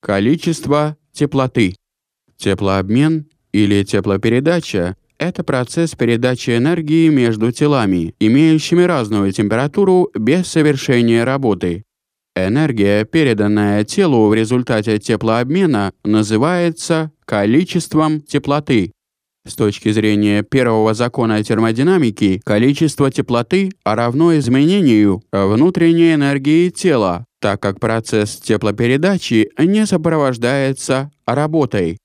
Количество теплоты. Теплообмен или теплопередача – это процесс передачи энергии между телами, имеющими разную температуру без совершения работы. Энергия, переданная телу в результате теплообмена, называется количеством теплоты. С точки зрения первого закона термодинамики, количество теплоты равно изменению внутренней энергии тела, так как процесс теплопередачи не сопровождается работой.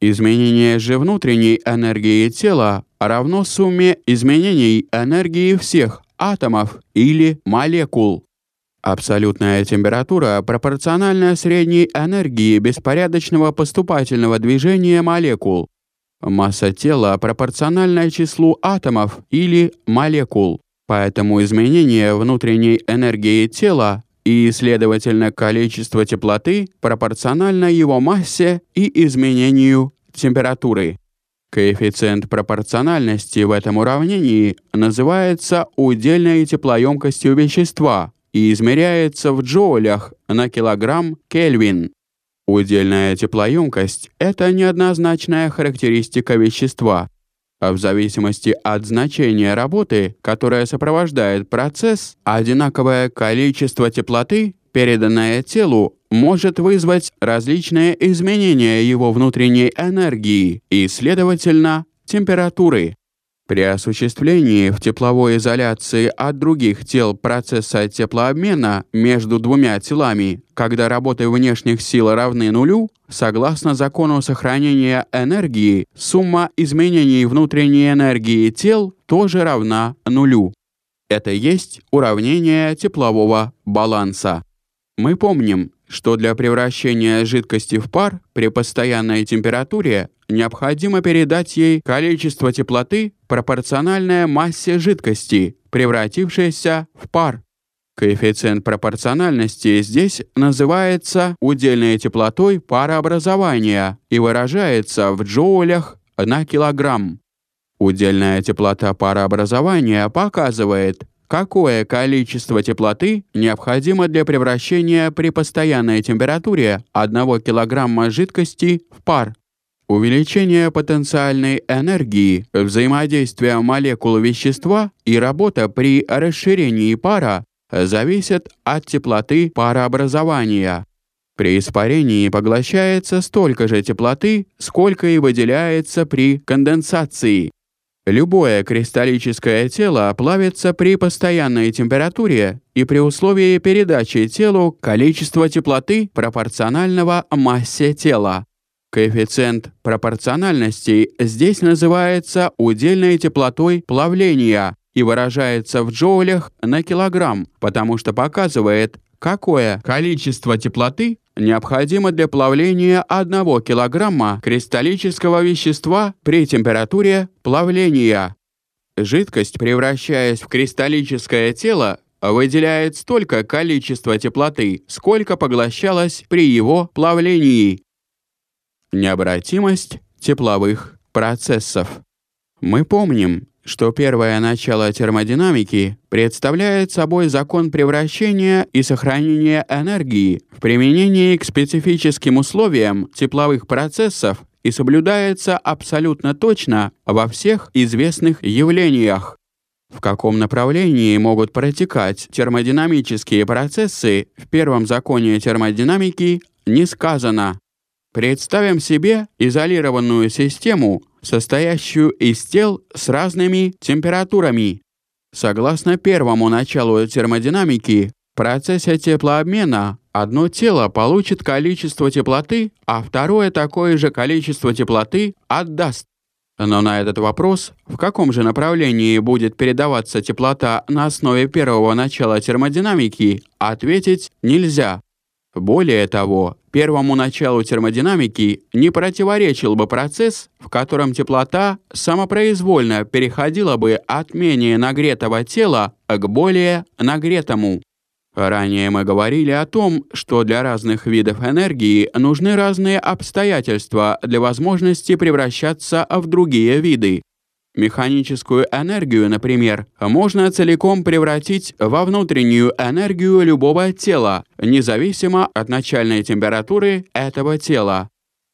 Изменение же внутренней энергии тела равно сумме изменений энергии всех атомов или молекул. Абсолютная температура пропорциональна средней энергии беспорядочного поступательного движения молекул. Масса тела пропорциональна числу атомов или молекул. Поэтому изменение внутренней энергии тела и, следовательно, количество теплоты пропорционально его массе и изменению температуры. Коэффициент пропорциональности в этом уравнении называется удельной теплоемкостью вещества и измеряется в джоулях на килограмм Кельвин. Удельная теплоемкость – это неоднозначная характеристика вещества, а в зависимости от значения работы, которая сопровождает процесс, одинаковое количество теплоты, переданное телу, может вызвать различные изменения его внутренней энергии и, следовательно, температуры. При осуществлении в тепловой изоляции от других тел процесса теплообмена между двумя телами, когда работы внешних сил равны нулю, согласно закону сохранения энергии, сумма изменений внутренней энергии тел тоже равна нулю. Это есть уравнение теплового баланса. Мы помним, что для превращения жидкости в пар при постоянной температуре необходимо передать ей количество теплоты, пропорциональное массе жидкости, превратившейся в пар. Коэффициент пропорциональности здесь называется удельной теплотой парообразования и выражается в джоулях на килограмм. Удельная теплота парообразования показывает, какое количество теплоты необходимо для превращения при постоянной температуре 1 кг жидкости в пар. Увеличение потенциальной энергии, взаимодействие молекул вещества и работа при расширении пара зависят от теплоты парообразования. При испарении поглощается столько же теплоты, сколько и выделяется при конденсации. Любое кристаллическое тело плавится при постоянной температуре и при условии передачи телу количества теплоты пропорционального массе тела. Коэффициент пропорциональности здесь называется удельной теплотой плавления и выражается в джоулях на килограмм, потому что показывает, какое количество теплоты необходимо для плавления 1 килограмма кристаллического вещества при температуре плавления. Жидкость, превращаясь в кристаллическое тело, выделяет столько количества теплоты, сколько поглощалось при его плавлении. Необратимость тепловых процессов. Мы помним, что первое начало термодинамики представляет собой закон превращения и сохранения энергии в применении к специфическим условиям тепловых процессов и соблюдается абсолютно точно во всех известных явлениях. В каком направлении могут протекать термодинамические процессы в первом законе термодинамики не сказано. Представим себе изолированную систему, состоящую из тел с разными температурами. Согласно первому началу термодинамики, в процессе теплообмена одно тело получит количество теплоты, а второе такое же количество теплоты отдаст. Но на этот вопрос, в каком же направлении будет передаваться теплота на основе первого начала термодинамики, ответить нельзя. Более того, первому началу термодинамики не противоречил бы процесс, в котором теплота самопроизвольно переходила бы от менее нагретого тела к более нагретому. Ранее мы говорили о том, что для разных видов энергии нужны разные обстоятельства для возможности превращаться в другие виды. Механическую энергию, например, можно целиком превратить во внутреннюю энергию любого тела, независимо от начальной температуры этого тела.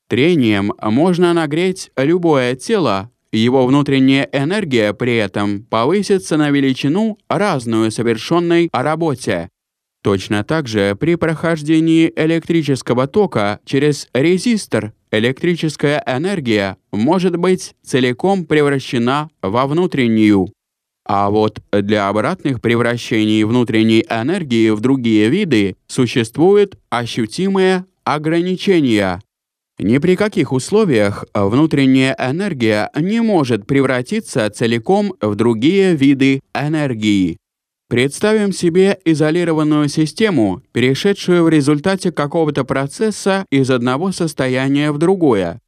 Трением можно нагреть любое тело, его внутренняя энергия при этом повысится на величину, разную совершенной работе. Точно так же при прохождении электрического тока через резистор электрическая энергия может быть целиком превращена во внутреннюю. А вот для обратных превращений внутренней энергии в другие виды существуют ощутимые ограничения. Ни при каких условиях внутренняя энергия не может превратиться целиком в другие виды энергии. Представим себе изолированную систему, перешедшую в результате какого-то процесса из одного состояния в другое.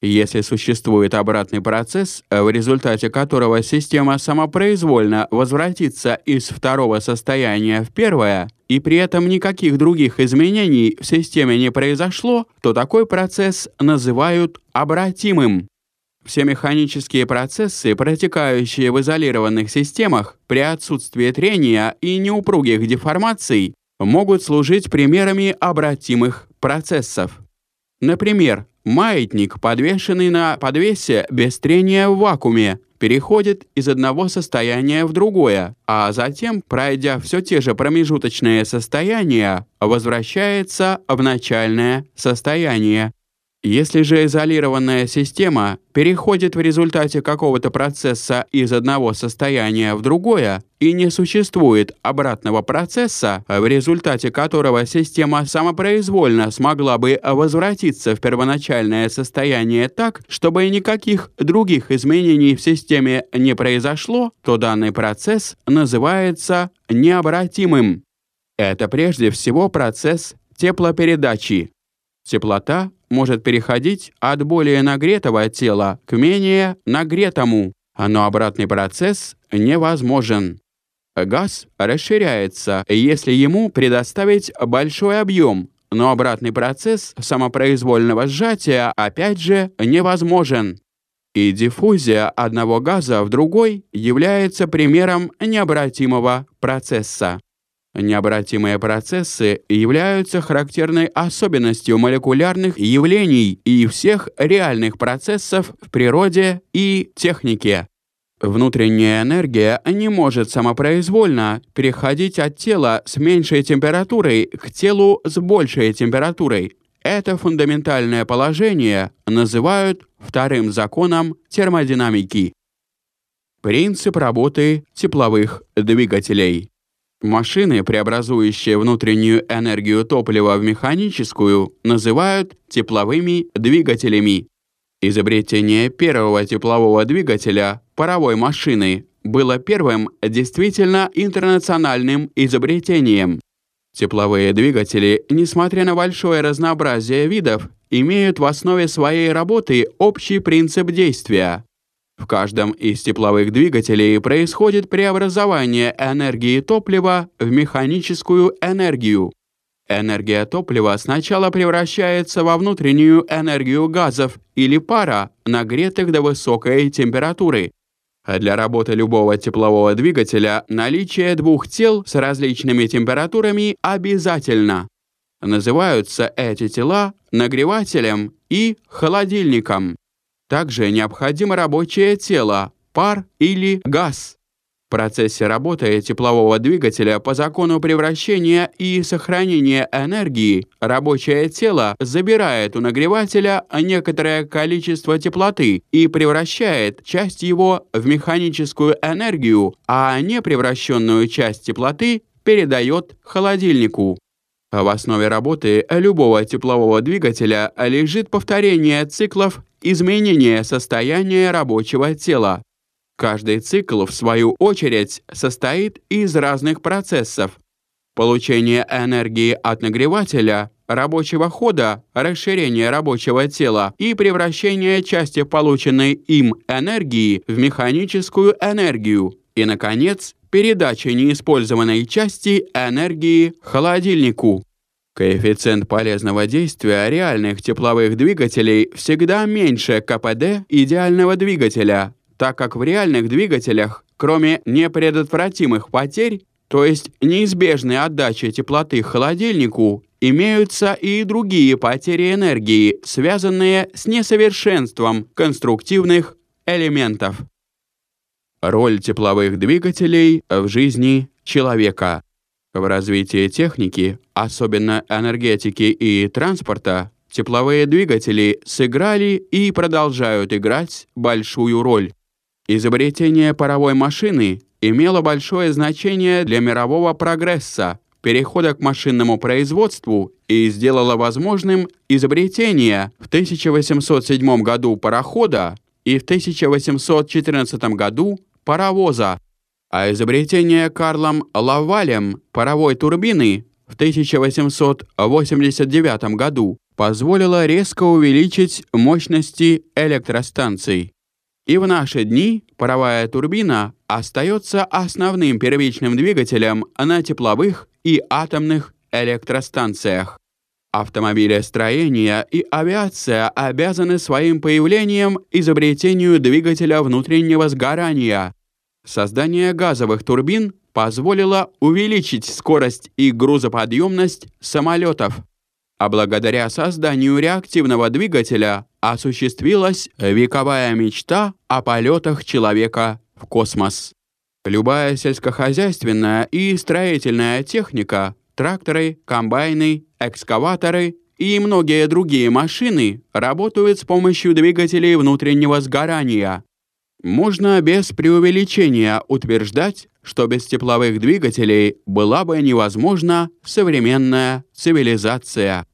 Если существует обратный процесс, в результате которого система самопроизвольно возвратится из второго состояния в первое, и при этом никаких других изменений в системе не произошло, то такой процесс называют обратимым. Все механические процессы, протекающие в изолированных системах при отсутствии трения и неупругих деформаций, могут служить примерами обратимых процессов. Например, маятник, подвешенный на подвесе без трения в вакууме, переходит из одного состояния в другое, а затем, пройдя все те же промежуточные состояния, возвращается в начальное состояние. Если же изолированная система переходит в результате какого-то процесса из одного состояния в другое и не существует обратного процесса, в результате которого система самопроизвольно смогла бы возвратиться в первоначальное состояние так, чтобы никаких других изменений в системе не произошло, то данный процесс называется необратимым. Это прежде всего процесс теплопередачи. Теплота может переходить от более нагретого тела к менее нагретому, но обратный процесс невозможен. Газ расширяется, если ему предоставить большой объем, но обратный процесс самопроизвольного сжатия опять же невозможен. И диффузия одного газа в другой является примером необратимого процесса. Необратимые процессы являются характерной особенностью молекулярных явлений и всех реальных процессов в природе и технике. Внутренняя энергия не может самопроизвольно переходить от тела с меньшей температурой к телу с большей температурой. Это фундаментальное положение называют вторым законом термодинамики. Принцип работы тепловых двигателей. Машины, преобразующие внутреннюю энергию топлива в механическую, называют тепловыми двигателями. Изобретение первого теплового двигателя паровой машины было первым действительно интернациональным изобретением. Тепловые двигатели, несмотря на большое разнообразие видов, имеют в основе своей работы общий принцип действия. В каждом из тепловых двигателей происходит преобразование энергии топлива в механическую энергию. Энергия топлива сначала превращается во внутреннюю энергию газов или пара, нагретых до высокой температуры. А для работы любого теплового двигателя наличие двух тел с различными температурами обязательно. Называются эти тела нагревателем и холодильником. Также необходимо рабочее тело, пар или газ. В процессе работы теплового двигателя по закону превращения и сохранения энергии рабочее тело забирает у нагревателя некоторое количество теплоты и превращает часть его в механическую энергию, а не превращенную часть теплоты передает холодильнику. В основе работы любого теплового двигателя лежит повторение циклов изменение состояния рабочего тела. Каждый цикл, в свою очередь, состоит из разных процессов. Получение энергии от нагревателя, рабочего хода, расширение рабочего тела и превращение части полученной им энергии в механическую энергию. И, наконец, передача неиспользованной части энергии холодильнику. Коэффициент полезного действия реальных тепловых двигателей всегда меньше КПД идеального двигателя, так как в реальных двигателях, кроме непредотвратимых потерь, то есть неизбежной отдачи теплоты холодильнику, имеются и другие потери энергии, связанные с несовершенством конструктивных элементов. Роль тепловых двигателей в жизни человека. В развитии техники, особенно энергетики и транспорта, тепловые двигатели сыграли и продолжают играть большую роль. Изобретение паровой машины имело большое значение для мирового прогресса, перехода к машинному производству и сделало возможным изобретение в 1807 году парохода и в 1814 году паровоза, а изобретение Карлом Лавалем паровой турбины в 1889 году позволило резко увеличить мощности электростанций. И в наши дни паровая турбина остается основным первичным двигателем на тепловых и атомных электростанциях. Автомобилестроение и авиация обязаны своим появлением изобретению двигателя внутреннего сгорания. Создание газовых турбин позволило увеличить скорость и грузоподъемность самолетов. А благодаря созданию реактивного двигателя осуществилась вековая мечта о полетах человека в космос. Любая сельскохозяйственная и строительная техника, тракторы, комбайны, экскаваторы и многие другие машины работают с помощью двигателей внутреннего сгорания. Можно без преувеличения утверждать, что без тепловых двигателей была бы невозможна современная цивилизация.